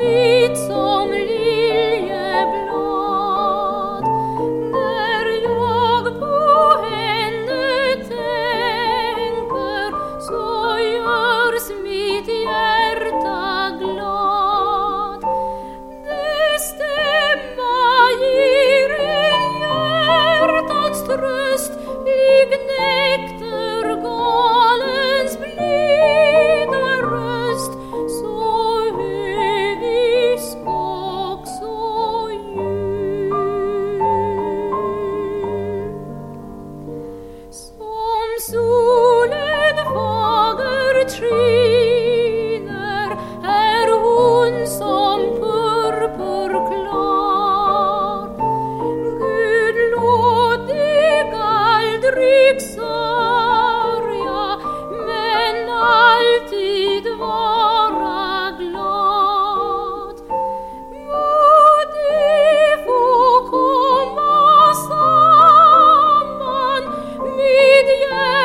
vie. 诉。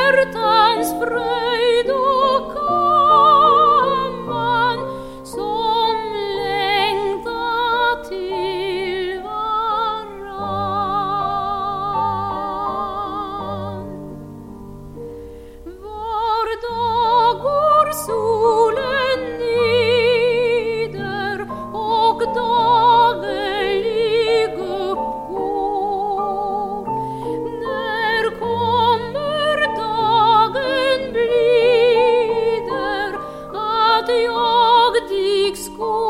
vertens fröh school.